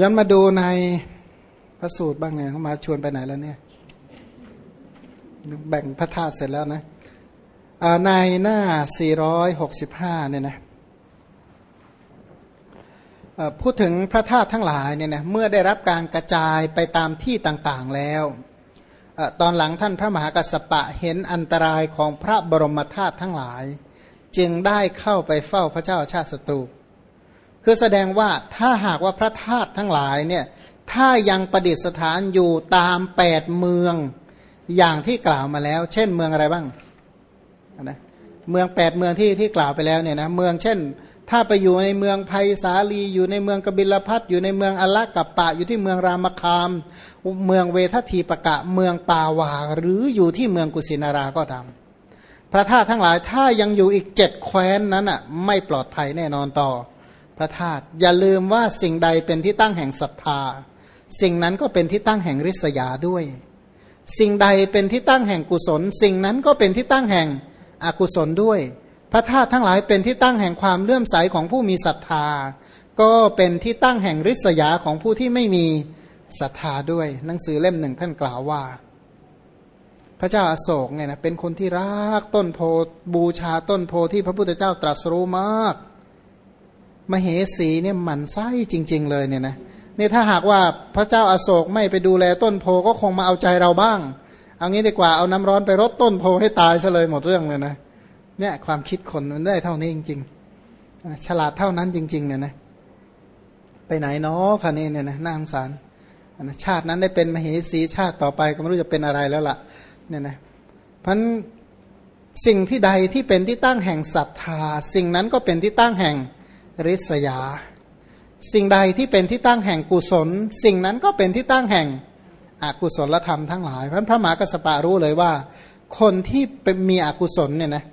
ย้อนมาดูในพระสูตรบ้างเนี่ยเขามาชวนไปไหนแล้วเนี่ย แบ่งพระธาตุเสร็จแล้วนะในหน้า 465 เนี่ยนะพูดถึงพระธาตุทั้งหลายเนี่ยนะเมื่อได้รับการกระจายไปตามที่ต่างๆแล้ว ตอนหลังท่านพระมหากัสสปะเห็นอันตรายของพระบรมธาตุทั้งหลาย จึงได้เข้าไปเฝ้าพระเจ้าชาติศัตรู คือแสดงว่าถ้าหากว่าพระธาตุทั้งหลายเนี่ยถ้ายังประดิษฐานอยู่ตามแปดเมืองอย่างที่กล่าวมาแล้ว เช่นเมืองอะไรบ้างนะเมืองแปดเมืองที่ที่กล่าวไปแล้วเนี่ยนะเมืองเช่น ถ้าไปอยู่ในเมืองไผ่สาลี อยู่ในเมืองกบิลพัทอยู่ในเมืองอลกับปะ อยู่ที่เมืองรามคาม เมืองเวททีปะกะ เมืองปาวา หรืออยู่ที่เมืองกุสินาราก็ตามพระธาตุทั้งหลายถ้ายังอยู่อีกเจ็ดแคว้นนั้นอะไม่ปลอดภัยแน่นอนต่อ พระธาตุอย่าลืมว่าสิ่งใดเป็นที่ตั้งแห่งศรัทธา สิ่งนั้นก็เป็นที่ตั้งแห่งริษยาด้วย สิ่งใดเป็นที่ตั้งแห่งกุศล สิ่งนั้นก็เป็นที่ตั้งแห่งอกุศลด้วย พระธาตุทั้งหลายเป็นที่ตั้งแห่งความเลื่อมใสของผู้มีศรัทธา ก็เป็นที่ตั้งแห่งริษยาของผู้ที่ไม่มีศรัทธาด้วย หนังสือเล่มหนึ่งท่านกล่าวว่า พระเจ้าอาโศกเนี่ยนะเป็นคนที่รักต้นโพบูชาต้นโพที่พระพุทธเจ้าตรัสรู้มาก มเหสีเนี่ยหมันไส้จริง ๆ เลยเนี่ยนะนี่ถ้าหากว่าพระเจ้าอาโศกไม่ไปดูแลต้นโพก็คงมาเอาใจเราบ้าง เอางี้ดีกว่าเอาน้ำร้อนไปรดต้นโพให้ตายซะเลยหมดเรื่องเลยนะเนี่ยความคิดคนมันได้เท่านี้จริง ๆ ฉลาดเท่านั้นจริง ๆ เนี่ยนะไปไหนเนาะคะนี่เนี่ยนะน่าสงสารชาตินั้นได้เป็นมเหสีชาติต่อไปก็ไม่รู้จะเป็นอะไรแล้วล่ะเนี่ยนะพันสิ่งที่ใดที่เป็นที่ตั้งแห่งศรัทธา สิ่งนั้นก็เป็นที่ตั้งแห่ง ริษยา สิ่งใดที่เป็นที่ตั้งแห่งกุศล สิ่งนั้นก็เป็นที่ตั้งแห่งอกุศลธรรมทั้งหลายเพราะพระมหากัสปะรู้เลยว่า คนที่เป็นมีอกุศลเนี่ยนะ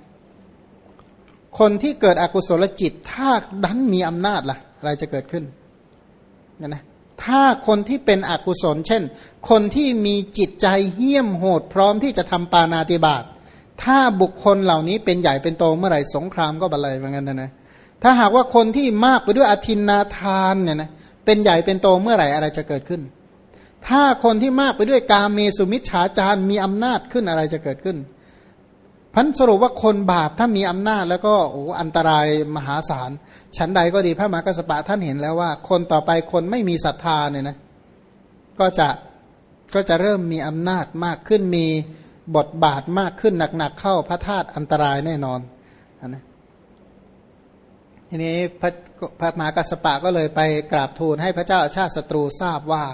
คนที่เกิดอกุศลจิต ถ้าดันมีอำนาจล่ะ อะไรจะเกิดขึ้นเนี่ยนะถ้าคนที่เป็นอกุศล เช่น คนที่มีจิตใจเหี้ยมโหดพร้อมที่จะทำปานาติบาตถ้าบุคคลเหล่านี้เป็นใหญ่เป็นโตเมื่อไหร่สงครามก็บันเลยเหมือนกันนะนะ ถ้าหากว่าคนที่มากไปด้วยอธินนาทานเนี่ยนะเป็นใหญ่เป็นโตเมื่อไหร่อะไรจะเกิดขึ้น ถ้าคนที่มากไปด้วยกาเมสุมิชฌาจารมีอำนาจขึ้นอะไรจะเกิดขึ้น พันสรุปว่าคนบาปถ้ามีอำนาจแล้วก็โอ้อันตรายมหาศาลชั้นใดก็ดีพระมหากสปะท่านเห็นแล้วว่า คนต่อไปคนไม่มีศรัทธาเนี่ยนะก็จะก็จะเริ่มมีอำนาจมากขึ้นมีบทบาทมากขึ้นหนักๆเข้าพระธาตุอันตรายแน่นอนนะ ทีนี้พระพระมหากัสปะก็เลยไปกราบทูลให้พระเจ้าชาติศัตรูทราบว่า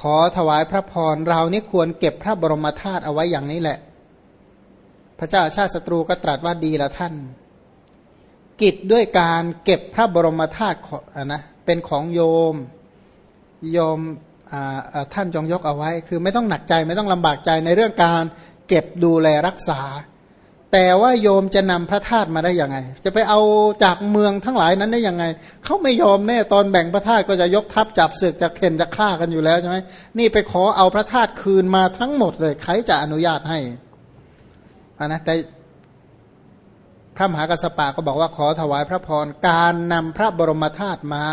ขอถวายพระพรเรานี่ควรเก็บพระบรมธาตุเอาไว้อย่างนี้แหละ พระเจ้าชาติศัตรูก็ตรัสว่าดีละท่าน กิจด้วยการเก็บพระบรมธาตุนะเป็นของโยมโยมท่านจงยกเอาไว้ คือไม่ต้องหนักใจไม่ต้องลำบากใจในเรื่องการเก็บดูแลรักษา แต่ว่าโยมจะนำพระธาตุมาได้ยังไง จะไปเอาจากเมืองทั้งหลายนั้นได้ยังไง เขาไม่ยอมแน่ตอนแบ่งพระธาตุก็จะยกทัพจับศึกจะเข็นจะฆ่ากันอยู่แล้วใช่ไหมนี่ไปขอเอาพระธาตุคืนมาทั้งหมดเลย ใครจะอนุญาตให้อะนะแต่พระมหากัสสปะก็บอกว่าขอถวายพระพรการนำพระบรมธาตุมา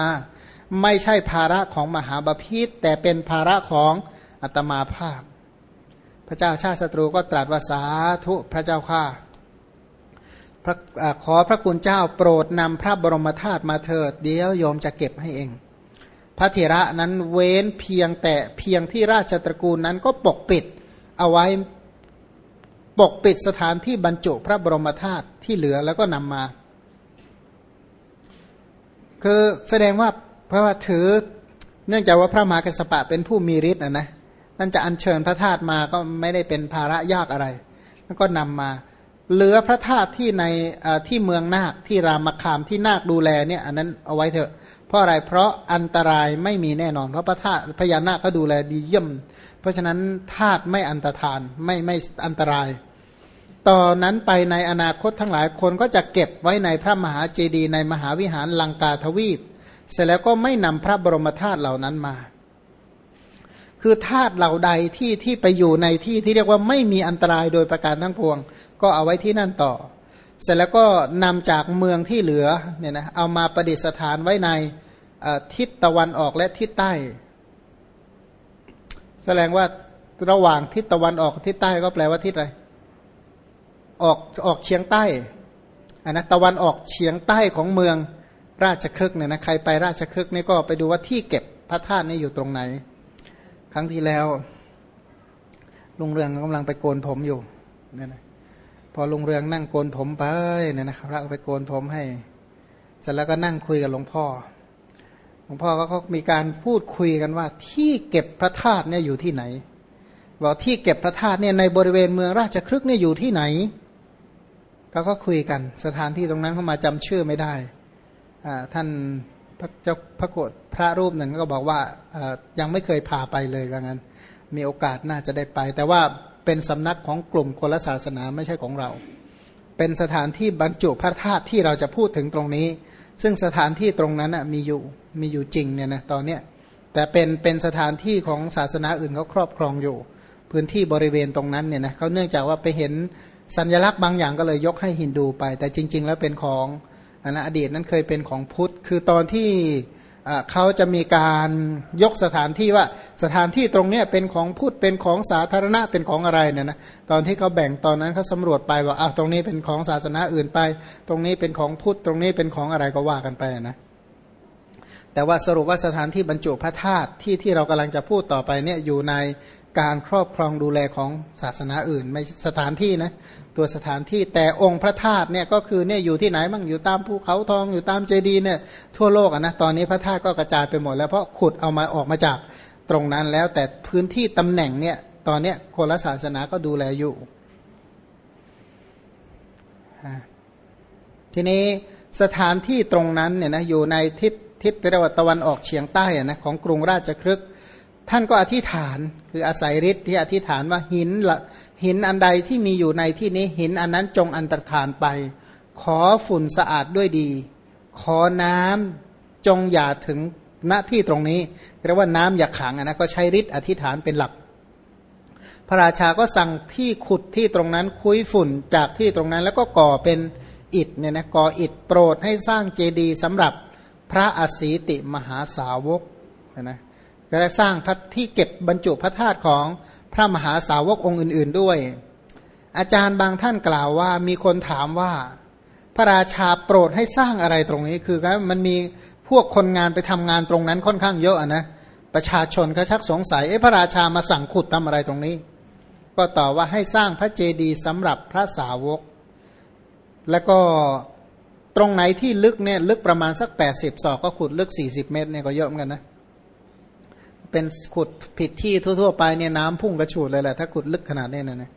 ไม่ใช่ภาระของมหาบาพิษแต่เป็นภาระของอัตมาภาพ พระเจ้าชาติศัตรูก็ตรัสว่าสาธุพระเจ้าข้า ขอพระคุณเจ้าโปรดนำพระบรมธาตุมาเถิด เดี๋ยวโยมจะเก็บให้เอง พระเถระนั้นเว้นเพียงแต่เพียงที่ราชตระกูลนั้นก็ปกปิดเอาไว้ปกปิดสถานที่บรรจุพระบรมธาตุที่เหลือแล้วก็นำมา คือแสดงว่าเพราะว่าถือเนื่องจากว่าพระมหากษัตริย์เป็นผู้มีฤทธิ์นะนะนั่นจะอัญเชิญพระธาตุมาก็ไม่ได้เป็นภาระยากอะไรแล้วก็นำมา เหลือพระธาตุที่ในที่เมืองนาคที่รามคามที่นาคดูแลเนี่ยอันนั้นเอาไว้เถอะ เพราะอะไรเพราะอันตรายไม่มีแน่นอน เพราะพระธาตุพญานาคเขาดูแลดีเยี่ยม เพราะฉะนั้นธาตุไม่อันตรธานไม่ไม่อันตรายต่อนนั้นไปในอนาคตทั้งหลายคนก็จะเก็บไว้ในพระมหาเจดีย์ในมหาวิหารลังกาทวีป เสร็จแล้วก็ไม่นำพระบรมธาตุเหล่านั้นมา คือธาตุเหล่าใดที่ที่ไปอยู่ในที่ที่เรียกว่าไม่มีอันตรายโดยประการทั้งปวง ก็เอาไว้ที่นั่นต่อ เสร็จแล้วก็นำจากเมืองที่เหลือเนี่ยนะเอามาประดิษฐานไว้ในทิศตะวันออกและทิศใต้ แสดงว่าระหว่างทิศตะวันออกทิศใต้ก็แปลว่าทิศอะไรออกออกเฉียงใต้อันนะตะวันออกเฉียงใต้ของเมืองราชครึกเนี่ยนะใครไปราชครึกนี่ก็ไปดูว่าที่เก็บพระธาตุนี่อยู่ตรงไหน ครั้งที่แล้วลุงเรืองกำลังไปโกนผมอยู่เนี่ยนะพอลุงเรืองนั่งโกนผมไปเนี่ยนะพระก็ไปโกนผมให้ เสร็จแล้วก็นั่งคุยกับหลวงพ่อ หลวงพ่อก็เขามีการพูดคุยกันว่า ที่เก็บพระธาตุเนี่ยอยู่ที่ไหนบอกที่เก็บพระธาตุเนี่ยในบริเวณเมืองราชครึกเนี่ยอยู่ที่ไหนเขาก็คุยกัน สถานที่ตรงนั้นเขามาจำชื่อไม่ได้ท่าน พระเจ้าพระโกฏพระรูปหนึ่งก็บอกว่ายังไม่เคยพาไปเลยว่างั้น มีโอกาสน่าจะได้ไป แต่ว่าเป็นสำนักของกลุ่มคนละศาสนาไม่ใช่ของเรา เป็นสถานที่บรรจุพระธาตุที่เราจะพูดถึงตรงนี้ ซึ่งสถานที่ตรงนั้นมีอยู่มีอยู่จริงเนี่ยนะตอนเนี้ยแต่เป็นเป็นสถานที่ของศาสนาอื่นเขาครอบครองอยู่ พื้นที่บริเวณตรงนั้นเนี่ยนะเขาเนื่องจากว่าไปเห็นสัญลักษณ์บางอย่างก็เลยยกให้ฮินดูไป แต่จริง ๆ แล้วเป็นของ นะอดีตนั้นเคยเป็นของพุทธ คือตอนที่เขาจะมีการยกสถานที่ว่าสถานที่ตรงนี้เป็นของพุทธเป็นของสาธารณะเป็นของอะไรเนี่ยนะตอนที่เขาแบ่งตอนนั้นเขาสำรวจไปว่าอ้าวตรงนี้เป็นของศาสนาอื่นไป ตรงนี้เป็นของพุทธตรงนี้เป็นของอะไรก็ว่ากันไปนะแต่ว่าสรุปว่าสถานที่บรรจุพระธาตุที่ที่เรากำลังจะพูดต่อไปเนี่ยอยู่ใน การครอบครองดูแลของศาสนาอื่น ไม่สถานที่นะตัวสถานที่แต่องค์พระธาตุเนี่ยก็คือเนี่ยอยู่ที่ไหนบ้างอยู่ตามภูเขาทองอยู่ตามเจดีย์เนี่ยทั่วโลกอะนะตอนนี้พระธาตุก็กระจายไปหมดแล้วเพราะขุดเอามาออกมาจากตรงนั้นแล้วแต่พื้นที่ตำแหน่งเนี่ยตอนเนี้ยคนละศาสนาก็ดูแลอยู่ทีนี้สถานที่ตรงนั้นเนี่ยนะอยู่ในทิศทิศเรียกว่าตะวันออกเฉียงใต้อะนะของกรุงราชครึก ท่านก็อธิษฐานคืออาศัยฤทธิ์ที่อธิษฐานว่าหินละหินอันใดที่มีอยู่ในที่นี้หินอันนั้นจงอันตรธานไป ขอฝุ่นสะอาดด้วยดี ขอน้ำจงอย่าถึงณที่ตรงนี้เรียกว่าน้ำอย่าขังนะก็ใช้ฤทธิ์อธิษฐานเป็นหลัก พระราชาก็สั่งที่ขุดที่ตรงนั้นคุยฝุ่นจากที่ตรงนั้น แล้วก็ก่อเป็นอิฐเนี่ยนะก่ออิฐโปรดให้สร้างเจดีย์สำหรับพระอสีติมหาสาวกนะ ก็ได้สร้างพระที่เก็บบรรจุพระธาตุของพระมหาสาวกองค์อื่น ๆด้วย อาจารย์บางท่านกล่าวว่ามีคนถามว่า พระราชาโปรดให้สร้างอะไรตรงนี้คือมันมีพวกคนงานไปทำงานตรงนั้นค่อนข้างเยอะนะประชาชนก็ชักสงสัยเอ๊ะพระราชามาสั่งขุดทำอะไรตรงนี้ ก็ตอบว่าให้สร้างพระเจดีย์สำหรับพระสาวก แล้วก็ตรงไหนที่ลึกเนี่ยลึกประมาณสักแปดสิบศอกก็ขุดลึกสี่สิบเมตรเนี่ยก็เยอะเหมือนกันนะ เป็นขุดผิดที่ทั่ว ๆ ไปเนี่ยน้ำพุ่งกระฉูดเลยแหละถ้าขุดลึกขนาดนี้นะนะ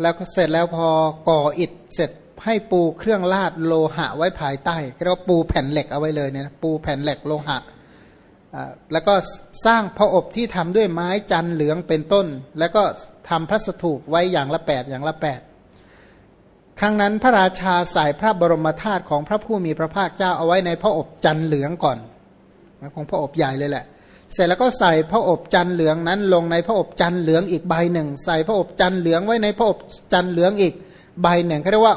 แล้วเสร็จแล้วพอก่ออิฐเสร็จให้ปูเครื่องลาดโลหะไว้ภายใต้เรียกว่าปูแผ่นเหล็กเอาไว้เลยเนี่ยปูแผ่นเหล็กโลหะแล้วก็สร้างพระอบที่ทำด้วยไม้จันเหลืองเป็นต้น แล้วก็ทำพระสถูปไว้อย่างละแปดอย่างละแปดครั้งนั้นพระราชาใส่พระบรมธาตุของพระผู้มีพระภาคเจ้าเอาไว้ในพระอบจันเหลืองก่อน ของพระอบใหญ่เลยแหละ เสร็จแล้วก็ใส่พระอบจันเหลืองนั้น ลงในพระอบจันเหลืองอีกใบหนึ่ง ใส่พระอบจันเหลืองไว้ในพระอบจันเหลืองอีกใบหนึ่งเขาเรียกว่า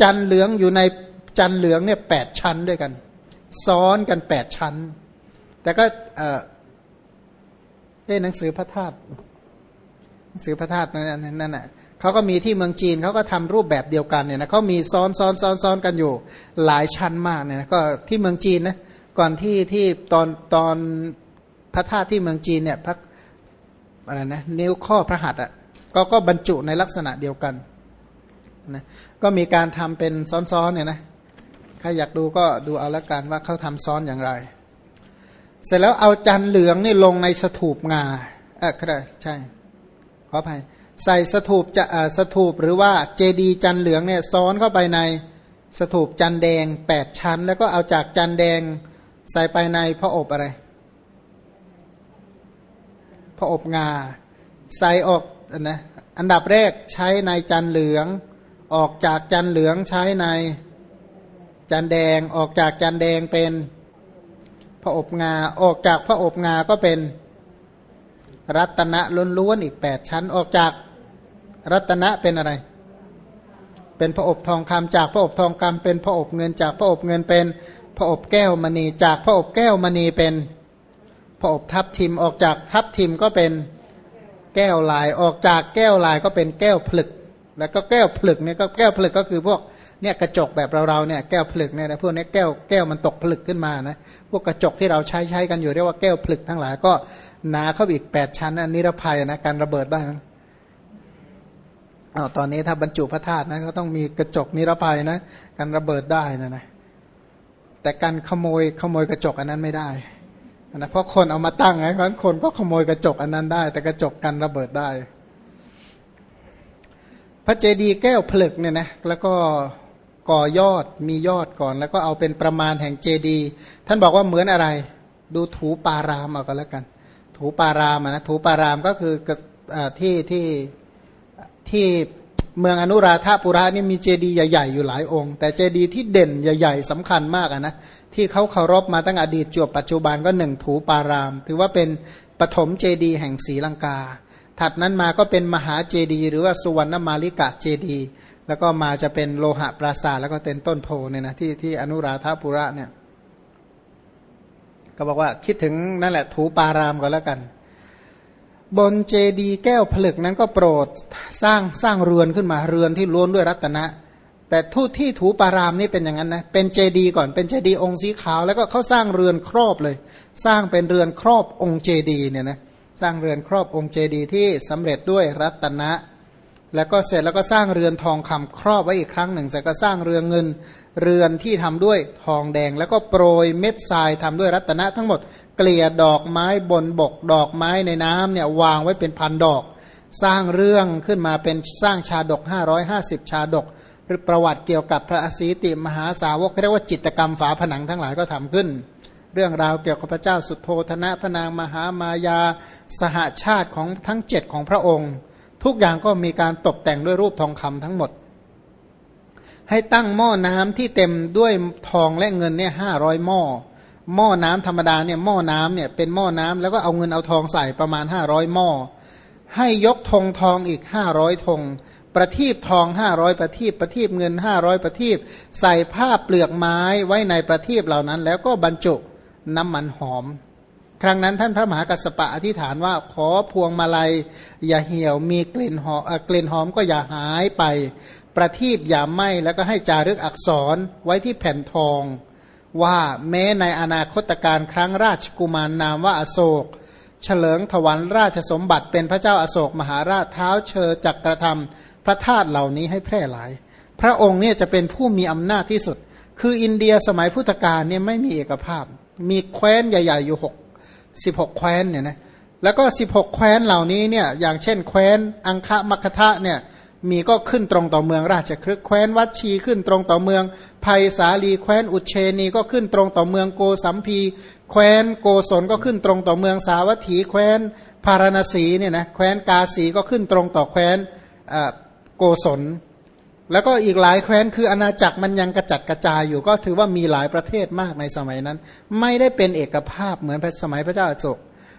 จันเหลืองอยู่ในจันเหลืองเนี่ยแปดชั้นด้วยกัน ซ้อนกันแปดชั้น แต่ก็เออหนังสือพระธาตุหนังสือพระธาตุนั่นนั่นน่ะเขาก็มีที่เมืองจีนเขาก็ทำรูปแบบเดียวกันเนี่ยนะเขามีซ้อนซ้อนซ้อนซ้อนกันอยู่หลายชั้นมากเนี่ยนะก็ที่เมืองจีนนะ ก่อนที่ที่ตอนตอนพระธาตุที่เมืองจีนเนี่ยพระอะไรนะนิ้วข้อพระหัตถ์อะก็ก็บรรจุในลักษณะเดียวกันนะก็มีการทำเป็นซ้อนๆเนี่ยนะใครอยากดูก็ดูเอาละกันว่าเขาทำซ้อนอย่างไร เสร็จแล้วเอาจันเหลืองนี่ลงในสถูปงาเออครับใช่ขออภัยใส่สถูปจะสถูปหรือว่าเจดีจันเหลืองเนี่ยซ้อนเข้าไปในสถูปจันแดงแปดชั้น แล้วก็เอาจากจันแดง ใส่ไปในพระอบอะไร พระอบงา ใส่ออกนะอันดับแรกใช้ในจันเหลือง ออกจากจันเหลืองใช้ในจันแดงออกจากจันแดงเป็นพระอบงา ออกจากพระอบงาก็เป็นรัตนะล้วนๆอีกแปดชั้น ออกจากรัตนะเป็นอะไร เป็นพระอบทองคำจากพระอบทองคำเป็นพระอบเงินจากพระอบเงินเป็น พระอบแก้วมณีจากพระอบแก้วมณีเป็นพระอบทับทิมออกจากทับทิมก็เป็นแก้วลายออกจากแก้วลายก็เป็นแก้วผลึก แล้วก็แก้วผลึกเนี่ยก็แก้วผลึกก็คือพวกเนี่ยกระจกแบบเราๆเนี่ยแก้วผลึกเนี่ยนะพวกนี้แก้วแก้วมันตกผลึกขึ้นมานะพวกกระจกที่เราใช้ใช้กันอยู่เรียกว่าแก้วผลึกทั้งหลายก็หนาเข้าอีกแปดชั้นนะนิรภัยนะการระเบิดได้นะอาตอนนี้ถ้าบรรจุพระธาตุนะก็ต้องมีกระจกนิรภัยนะการระเบิดได้นะนะ แต่การขโมยขโมยกระจกอันนั้นไม่ได้นะเพราะคนเอามาตั้งไงเพราะคนก็ขโมยกระจกอันนั้นได้ แต่กระจกกันระเบิดได้ พระเจดีย์แก้วผลึกเนี่ยนะแล้วก็ก่อยอดมียอดก่อน แล้วก็เอาเป็นประมาณแห่งเจดีย์ท่านบอกว่าเหมือนอะไร ดูถูปารามเอาก็แล้วกัน ถูปารามนะถูปารามก็คือที่ที่ที่ เมืองอนุราธาปุระนี่มีเจดีย์ใหญ่ๆอยู่หลายองค์ แต่เจดีย์ที่เด่นใหญ่ ๆสำคัญมากนะที่เขาเคารพมาตั้งอดีตจวบปัจจุบันก็หนึ่งถูปาราม ถือว่าเป็นปฐมเจดีย์แห่งศรีลังกา ถัดนั้นมาก็เป็นมหาเจดีย์หรือว่าสุวรรณมาลิกะเจดีย์แล้วก็มาจะเป็นโลหะปราสาทแล้วก็เป็นต้นโพเนี่ยนะที่ที่อนุราธาปุระเนี่ยก็บอกว่าคิดถึงนั่นแหละถูปารามก็แล้วกัน บนเจดีแก้วผลึกนั้นก็โปรดสร้างสร้างเรือนขึ้นมาเรือนที่ล้วนด้วยรัตนะ แต่ทุที่ถูปารามนี่เป็นอย่างนั้นนะเป็นเจดีก่อนเป็นเจดีองค์สีขาว แล้วก็เขาสร้างเรือนครอบเลย สร้างเป็นเรือนครอบองค์เจดีเนี่ยนะสร้างเรือนครอบองค์เจดีที่สำเร็จด้วยรัตนะ แล้วก็เสร็จแล้วก็สร้างเรือนทองคำครอบไว้อีกครั้งหนึ่งเสร็จก็สร้างเรือนเงิน เรือนที่ทำด้วยทองแดง แล้วก็โปรยเม็ดทรายทำด้วยรัตนะทั้งหมด เกลี่ยดอกไม้บนบกดอกไม้ในน้ำเนี่ยวางไว้เป็นพันดอก สร้างเรื่องขึ้นมาเป็นสร้างชาดก 550 ชาดก หรือประวัติเกี่ยวกับพระอสีติมหาสาวกเรียกว่าจิตกรรมฝาผนังทั้งหลายก็ทำขึ้น เรื่องราวเกี่ยวกับพระเจ้าสุโธธนะพนางมหามายาสหาชาติของทั้งเจ็ดของพระองค์ ทุกอย่างก็มีการตกแต่งด้วยรูปทองคำทั้งหมด ให้ตั้งหม้อน้ำที่เต็มด้วยทองและเงินเนี่ยห้าร้อยหม้อ หม้อน้ำธรรมดาเนี่ยหม้อน้ำเนี่ยเป็นหม้อน้ำแล้วก็เอาเงินเอาทองใส่ประมาณห้าร้อยหม้อให้ยกธงทองอีกห้าร้อยธงประทีปทองห้าร้อยประทีปประทีปเงินห้าร้อยประทีปใส่ผ้าเปลือกไม้ไว้ในประทีปเหล่านั้น แล้วก็บรรจุน้ำมันหอม ครั้งนั้นท่านพระมหากัสปะอธิษฐานว่าขอพวงมาลัย อย่าเหี่ยวมีกลิ่นหอมกลิ่นหอมก็อย่าหายไป ประทีปอย่าไหม้แล้วก็ให้จารึกอักษรไว้ที่แผ่นทอง ว่าแม้ในอนาคตการครั้งราชกุมารนามว่าอโศก เฉลิงถวันราชสมบัติเป็นพระเจ้าอาโศกมหาราชเท้าเชิญจักกระทำพระธาตุเหล่านี้ให้แพร่หลาย พระองค์เนี่ยจะเป็นผู้มีอำนาจที่สุด คืออินเดียสมัยพุทธกาลเนี่ยไม่มีเอกภาพ มีแคว้นใหญ่ ๆ อยู่หกสิบหกแคว้นเนี่ยนะแล้วก็สิบหกแคว้นเหล่านี้เนี่ยอย่างเช่น แคว้นอังคะมัคทะเนี่ย มีก็ขึ้นตรงต่อเมืองราชครึกแคว้นวัดชีขึ้นตรงต่อเมืองภัยสาลีแคว้นอุเชนีก็ขึ้นตรงต่อเมืองโกสัมพีแคว้นโกศลก็ขึ้นตรงต่อเมืองสาวัตถีแคว้นพารณสีเนี่ยนะแคว้นกาสีก็ขึ้นตรงต่อแคว้นโกศล แล้วก็อีกหลายแคว้นคืออาณาจักรมันยังกระจัดกระจายอยู่ก็ถือว่ามีหลายประเทศมากในสมัยนั้น ไม่ได้เป็นเอกภาพเหมือนสมัยพระเจ้าอโศก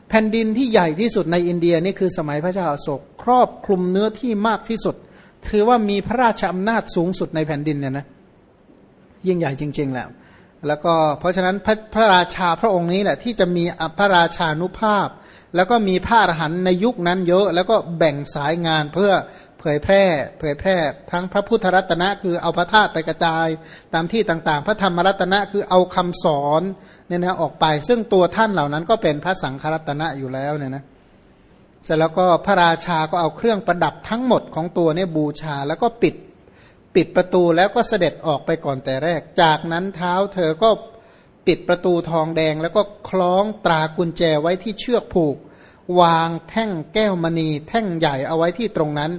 แผ่นดินที่ใหญ่ที่สุดในอินเดียนี่คือสมัยพระเจ้าอโศกครอบคลุมเนื้อที่มากที่สุด ถือว่ามีพระราชอำนาจสูงสุดในแผ่นดินเนี่ยนะยิ่งใหญ่จริง ๆแหละแล้วก็เพราะฉะนั้นพระพระราชาพระองค์นี้แหละ ที่จะมีพระราชานุภาพ แล้วก็มีพระอรหันต์ในยุคนั้นเยอะ แล้วก็แบ่งสายงานเพื่อเผยแพร่ เผยแพร่ ทั้งพระพุทธรัตนะคือเอาพระธาตุไปกระจาย ตามที่ต่างๆ พระธรรมรัตนะคือเอาคำสอนเนี่ยนะออกไป ซึ่งตัวท่านเหล่านั้นก็เป็นพระสังฆรัตนะอยู่แล้วเนี่ยนะ เสร็จแล้วก็พระราชาก็เอาเครื่องประดับทั้งหมดของตัวเนี่ยบูชาแล้วก็ปิดปิดประตูแล้วก็เสด็จออกไปก่อนแต่แรก จากนั้นเท้าเธอก็ปิดประตูทองแดง แล้วก็คล้องตรากุญแจไว้ที่เชือกผูก วางแท่งแก้วมณี แท่งใหญ่เอาไว้ที่ตรงนั้น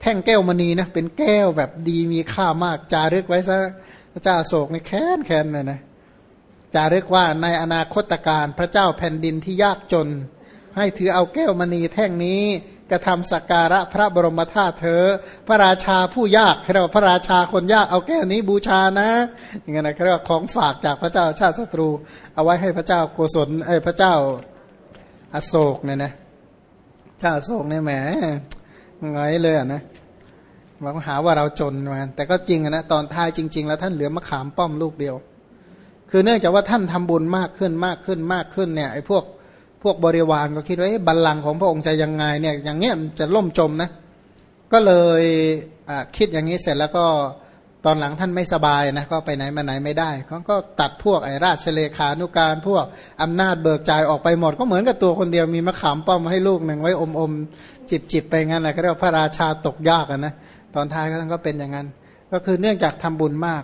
แท่งแก้วมณีนะเป็นแก้วแบบดีมีค่ามาก จารึกไว้ซะพระเจ้าโศกในแค้นแค้นเลยนะจารึกว่าในอนาคตการพระเจ้าแผ่นดินที่ยากจน ให้ถือเอาแก้วมณีแท่งนี้กระทำสักการะพระบรมธาตุเธอ พระราชาผู้ยากเรียกว่าพระราชาคนยากเอาแก้วนี้บูชานะอย่างเงี้ยนะเรียกว่าของฝากจากพระเจ้าชาติศัตรู เอาไว้ให้พระเจ้าโกศลเอ้พระเจ้าอโศกเนี่ยนะชาติอโศกเนี่ยแหมไงเลยอะนะมาหาว่าเราจนมาแต่ก็จริงนะตอนท้ายจริง ๆ แล้วท่านเหลือมะขามป้อมลูกเดียว คือเนื่องจากว่าท่านทำบุญมากขึ้นมากขึ้นมากขึ้นเนี่ยไอ้พวก พวกบริวารก็คิดว่าบัลลังก์ของพระองค์จะยังไงเนี่ยอย่างเงี้ยจะล่มจมนะก็เลยคิดอย่างนี้เสร็จแล้วก็ตอนหลังท่านไม่สบายนะก็ไปไหนมาไหนไม่ได้เขาก็ตัดพวกไอราชเลขานุการพวกอำนาจเบิกจ่ายออกไปหมด ก็เหมือนกับตัวคนเดียวมีมะขามป้อมให้ลูกหนึ่งไว้อมอมจิบจิบไปงั้นแหละเขาเรียกว่าพระราชาตกยากนะตอนท้ายท่านก็เป็นอย่างนั้น ก็คือเนื่องจากทำบุญมาก